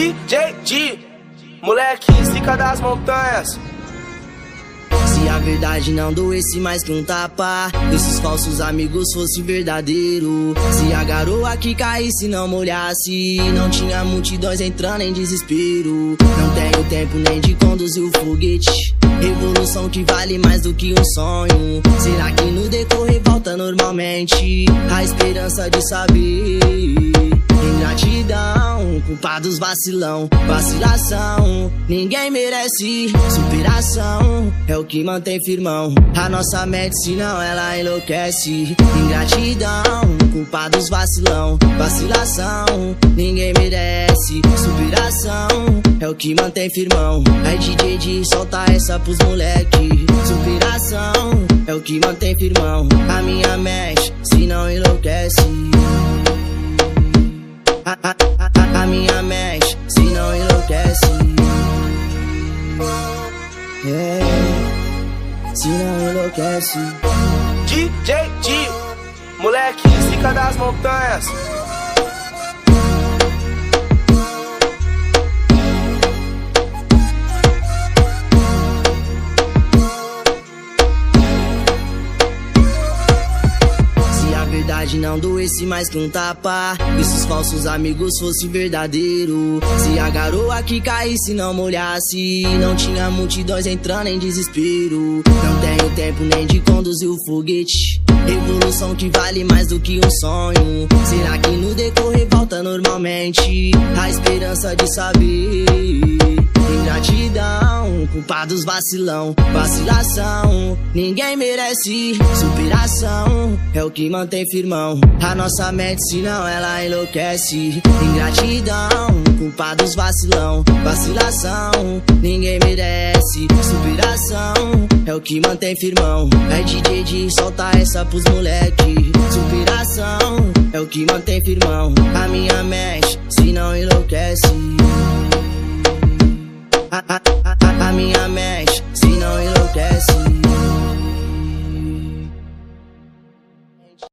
DJ D, moleque zica das montanhas. Se a verdade não doesse mais que um tapa Esses falsos amigos fossem verdadeiro Se a garoa que caísse não molhasse Não tinha multidões entrando em desespero. Não tenho tempo nem de conduzir o foguete. Revolução que vale mais do que um sonho. Será que no decorrer volta normalmente? A esperança de saber Ingratidão, culpados vacilão, vacilação. Ninguém merece superação, é o que mantém firmão. A nossa senão ela enlouquece. Ingratidão, culpados vacilão, vacilação. Ninguém merece superação, é o que mantém firmão. Aí DJ de solta essa pros moleque. Superação, é o que mantém firmão. A minha mente, se não enlouquece. Se não enlouquece. DJ D, moleque zica das montanhas. Verdade não doesse mais que um tapa. E se os falsos amigos fossem verdadeiro? Se a garoa que caísse não molhasse? Não tinha multidões entrando em desespero. Não tenho tempo nem de conduzir o foguete. Revolução que vale mais do que um sonho. Será que no decorrer volta normalmente? A esperança de saber Culpados vacilão, vacilação. Ninguém merece superação, é o que mantém firmão. A nossa senão ela enlouquece. Ingratidão, culpados vacilão, vacilação. Ninguém merece superação, é o que mantém firmão. É DJ de solta essa pros moleque. Superação, é o que mantém firmão. A minha mente, se não enlouquece.